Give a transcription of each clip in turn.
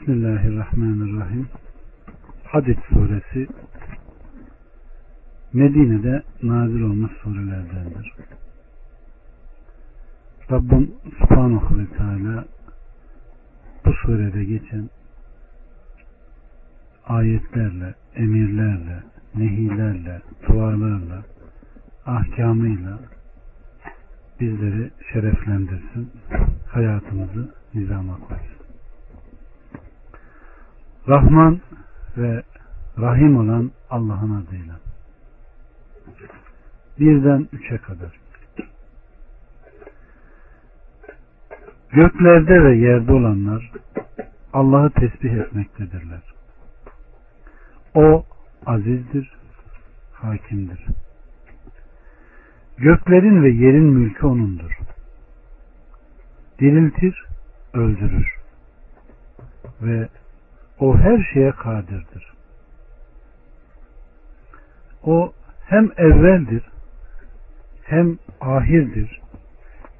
Bismillahirrahmanirrahim. Hadid suresi Medine'de nazil olmuş surelerdendir. Rabbim Subhanahu ve Teala bu surede geçen ayetlerle, emirlerle, nehilerle, dualarla, ahkamıyla bizleri şereflendirsin, hayatımızı nizama koysun. Rahman ve Rahim olan Allah'ın adıyla. Birden üçe kadar. Göklerde ve yerde olanlar Allah'ı tesbih etmektedirler. O azizdir, hakimdir. Göklerin ve yerin mülkü O'nundur. Diriltir, öldürür. Ve O her şeye kadirdir. O hem evveldir, hem ahirdir,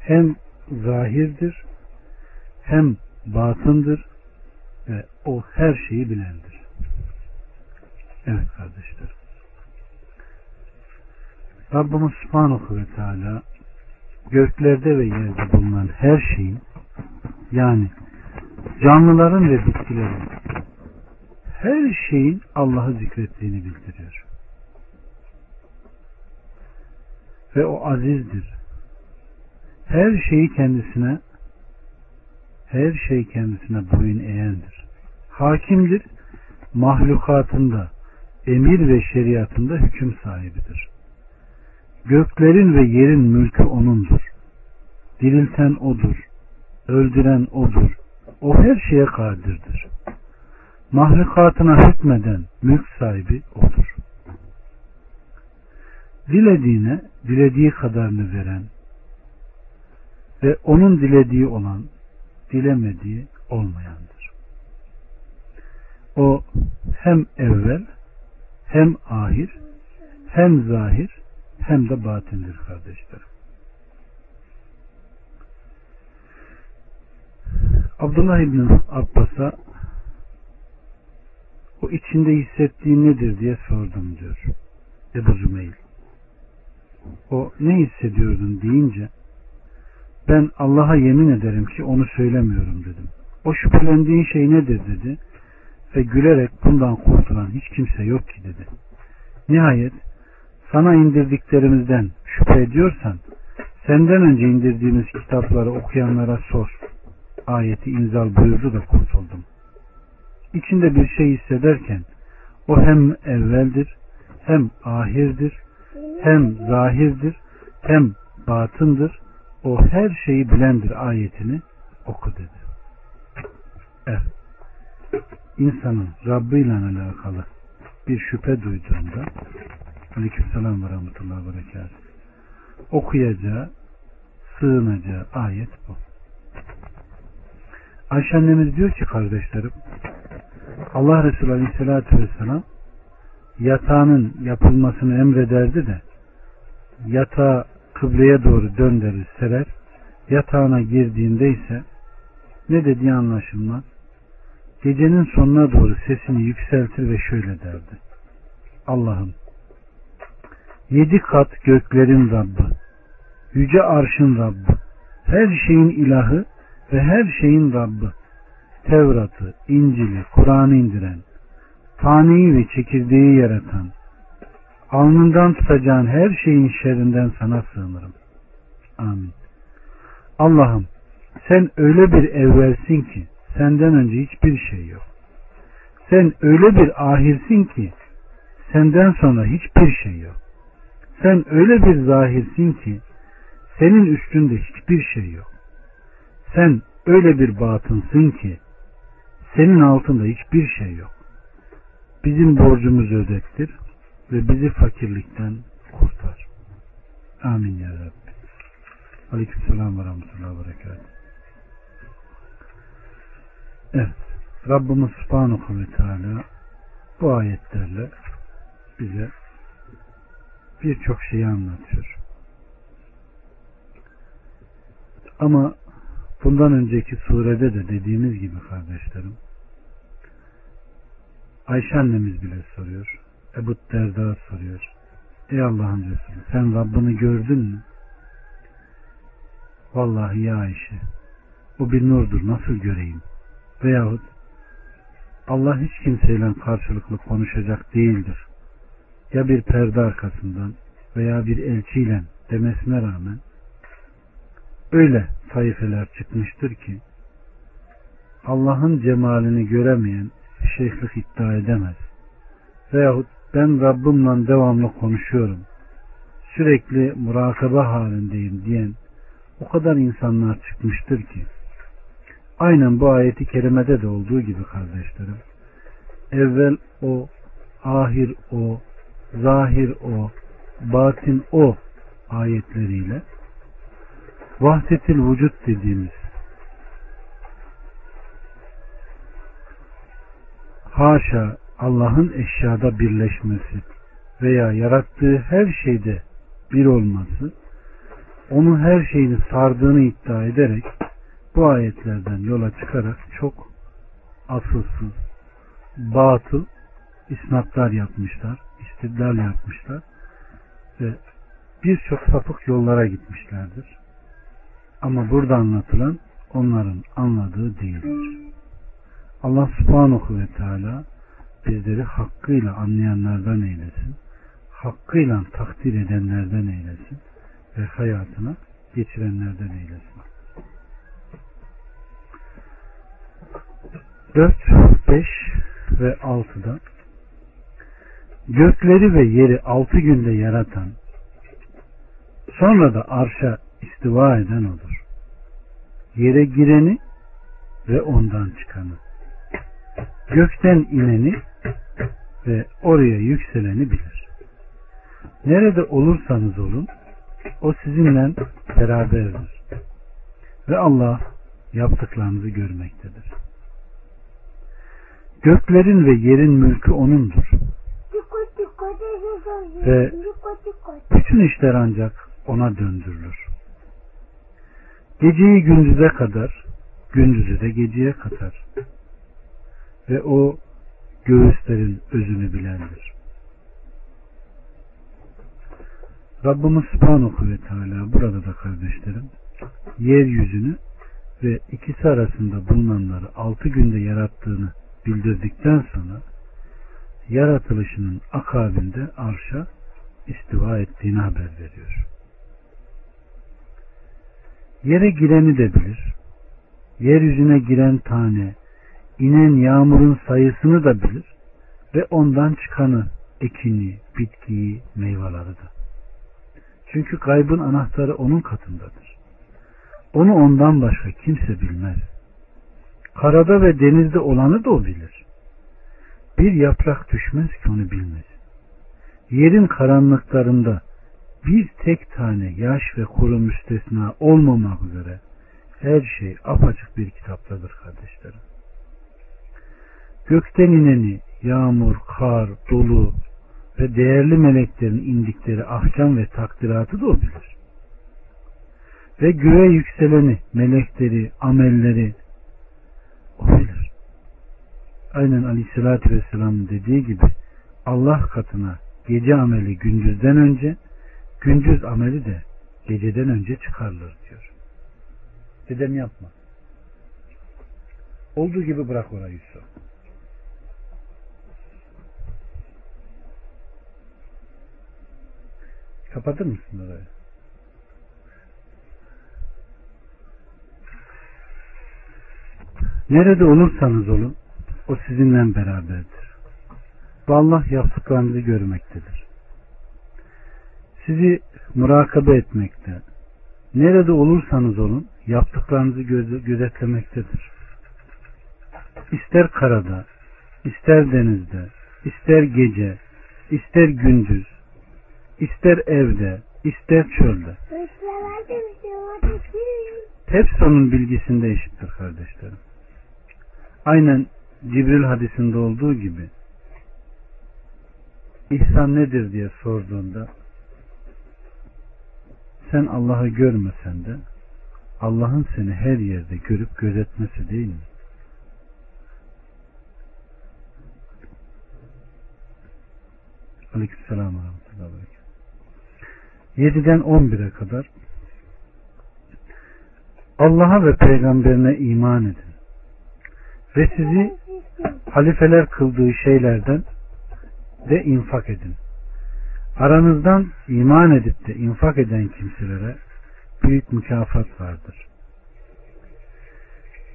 hem zahirdir, hem batındır ve o her şeyi bilendir. Evet kardeşler. Rabbimiz Subhanahu ve Teala göklerde ve yerde bulunan her şeyin yani canlıların ve bitkilerin her şeyin Allah'ı zikrettiğini bildiriyor. Ve o azizdir. Her şeyi kendisine her şey kendisine boyun eğendir. Hakimdir. Mahlukatında, emir ve şeriatında hüküm sahibidir. Göklerin ve yerin mülkü O'nundur. Dirilten O'dur. Öldüren O'dur. O her şeye kadirdir. Mahlukatına hükmeden mülk sahibi O'dur. Dilediğine dilediği kadarını veren ve onun dilediği olan dilemediği olmayandır. O hem evvel hem ahir hem zahir hem de batindir kardeşlerim. Abdullah İbni Abbas'a o içinde hissettiği nedir diye sordum diyor. Ebu Zümeyl. O ne hissediyordun deyince ben Allah'a yemin ederim ki onu söylemiyorum dedim. O şüphelendiğin şey nedir dedi ve gülerek bundan kurtulan hiç kimse yok ki dedi. Nihayet sana indirdiklerimizden şüphe ediyorsan senden önce indirdiğimiz kitapları okuyanlara sor. Ayeti inzal buyurdu da kurtuldum. İçinde bir şey hissederken o hem evveldir hem ahirdir hem zahirdir hem batındır o her şeyi bilendir ayetini oku dedi. Evet. İnsanın Rabbi ile alakalı bir şüphe duyduğunda Aleykümselam ve Rahmetullah ve okuyacağı, sığınacağı ayet bu. Ayşe annemiz diyor ki kardeşlerim Allah Resulü Aleyhisselatü Vesselam yatağının yapılmasını emrederdi de yatağı kıbleye doğru döndürür serer. Yatağına girdiğinde ise ne dediği anlaşılmaz. Gecenin sonuna doğru sesini yükseltir ve şöyle derdi. Allah'ım yedi kat göklerin Rabbi yüce arşın Rabbi her şeyin ilahı ve her şeyin Rabbi Tevrat'ı, İncil'i, Kur'an'ı indiren taneyi ve çekirdeği yaratan alnından tutacağın her şeyin şerrinden sana sığınırım. Amin. Allah'ım sen öyle bir evvelsin ki senden önce hiçbir şey yok. Sen öyle bir ahirsin ki senden sonra hiçbir şey yok. Sen öyle bir zahirsin ki senin üstünde hiçbir şey yok. Sen öyle bir batınsın ki senin altında hiçbir şey yok. Bizim borcumuzu ödettir ve bizi fakirlikten kurtar. Amin ya Rabbi. Aleyküm selam ve rahmetullahi ve. Evet. Rabbimiz Subhanahu ve Teala bu ayetlerle bize birçok şeyi anlatıyor. Ama bundan önceki surede de dediğimiz gibi kardeşlerim Ayşe annemiz bile soruyor. Ebu Derda soruyor. Ey Allah'ın Resulü sen Rabbini gördün mü? Vallahi ya Ayşe o bir nurdur nasıl göreyim? Veyahut Allah hiç kimseyle karşılıklı konuşacak değildir. Ya bir perde arkasından veya bir elçiyle demesine rağmen öyle taifeler çıkmıştır ki Allah'ın cemalini göremeyen şeyhlik iddia edemez. Veyahut ben Rabbimle devamlı konuşuyorum. Sürekli murakaba halindeyim diyen o kadar insanlar çıkmıştır ki aynen bu ayeti kerimede de olduğu gibi kardeşlerim evvel o ahir o zahir o batin o ayetleriyle vahdetil vücut dediğimiz haşa Allah'ın eşyada birleşmesi veya yarattığı her şeyde bir olması onu her şeyini sardığını iddia ederek bu ayetlerden yola çıkarak çok asılsız, batıl isnatlar yapmışlar, istidlal yapmışlar ve birçok sapık yollara gitmişlerdir. Ama burada anlatılan onların anladığı değildir. Allah subhanahu ve teala bizleri hakkıyla anlayanlardan eylesin. Hakkıyla takdir edenlerden eylesin. Ve hayatına geçirenlerden eylesin. 4, 5 ve 6'da gökleri ve yeri altı günde yaratan sonra da arşa istiva eden odur. Yere gireni ve ondan çıkanı gökten ineni ve oraya yükseleni bilir. Nerede olursanız olun o sizinle beraberdir. Ve Allah yaptıklarınızı görmektedir. Göklerin ve yerin mülkü O'nundur. Ve bütün işler ancak O'na döndürülür. Geceyi gündüze kadar, gündüzü de geceye katar ve o göğüslerin özünü bilendir. Rabbimiz Subhanahu ve Teala burada da kardeşlerim yeryüzünü ve ikisi arasında bulunanları altı günde yarattığını bildirdikten sonra yaratılışının akabinde arşa istiva ettiğini haber veriyor. Yere gireni de bilir. Yeryüzüne giren tane, inen yağmurun sayısını da bilir ve ondan çıkanı, ekini, bitkiyi, meyveleri de. Çünkü kaybın anahtarı onun katındadır. Onu ondan başka kimse bilmez. Karada ve denizde olanı da o bilir. Bir yaprak düşmez ki onu bilmez. Yerin karanlıklarında bir tek tane yaş ve kuru müstesna olmamak üzere her şey apaçık bir kitaptadır kardeşlerim. Gökten ineni, yağmur, kar, dolu ve değerli meleklerin indikleri ahkam ve takdiratı da o bilir. Ve göğe yükseleni, melekleri, amelleri o bilir. Aynen Aleyhisselatü Vesselam'ın dediği gibi Allah katına gece ameli gündüzden önce, gündüz ameli de geceden önce çıkarılır diyor. Dedem yapma. Olduğu gibi bırak orayı Yusuf. Kapatır mısın orayı? Nerede olursanız olun o sizinle beraberdir. Ve Allah yaptıklarınızı görmektedir. Sizi murakabe etmekte, nerede olursanız olun yaptıklarınızı gözetlemektedir. İster karada, ister denizde, ister gece, ister gündüz, ister evde, ister çölde. Hepsi onun bilgisinde eşittir kardeşlerim. Aynen Cibril hadisinde olduğu gibi İhsan nedir diye sorduğunda sen Allah'ı görmesen de Allah'ın seni her yerde görüp gözetmesi değil mi? Aleykümselam ve rahmetullahi ve berekatuhu. 7'den 11'e kadar Allah'a ve peygamberine iman edin. Ve sizi halifeler kıldığı şeylerden de infak edin. Aranızdan iman edip de infak eden kimselere büyük mükafat vardır.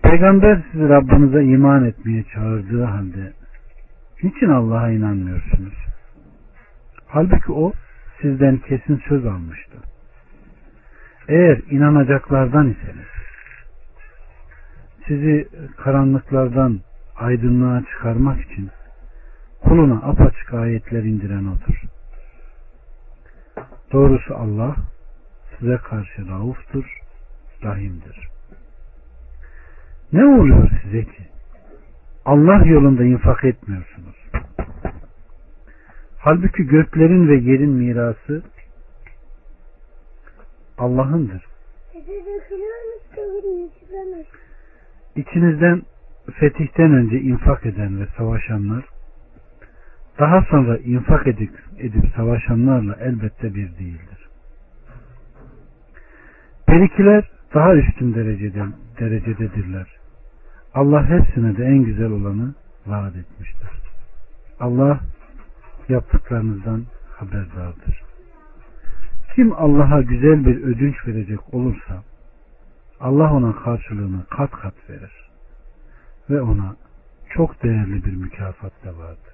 Peygamber sizi Rabbinize iman etmeye çağırdığı halde niçin Allah'a inanmıyorsunuz? Halbuki o sizden kesin söz almıştı. Eğer inanacaklardan iseniz sizi karanlıklardan aydınlığa çıkarmak için kuluna apaçık ayetler indiren odur. Doğrusu Allah size karşı rauftur, rahimdir. Ne oluyor size ki? Allah yolunda infak etmiyorsunuz. Halbuki göklerin ve yerin mirası Allah'ındır. İçinizden fetihten önce infak eden ve savaşanlar daha sonra infak edip, edip savaşanlarla elbette bir değildir. Perikiler daha üstün derecede, derecededirler. Allah hepsine de en güzel olanı vaat etmiştir. Allah yaptıklarınızdan haberdardır. Kim Allah'a güzel bir ödünç verecek olursa Allah ona karşılığını kat kat verir ve ona çok değerli bir mükafat da vardır.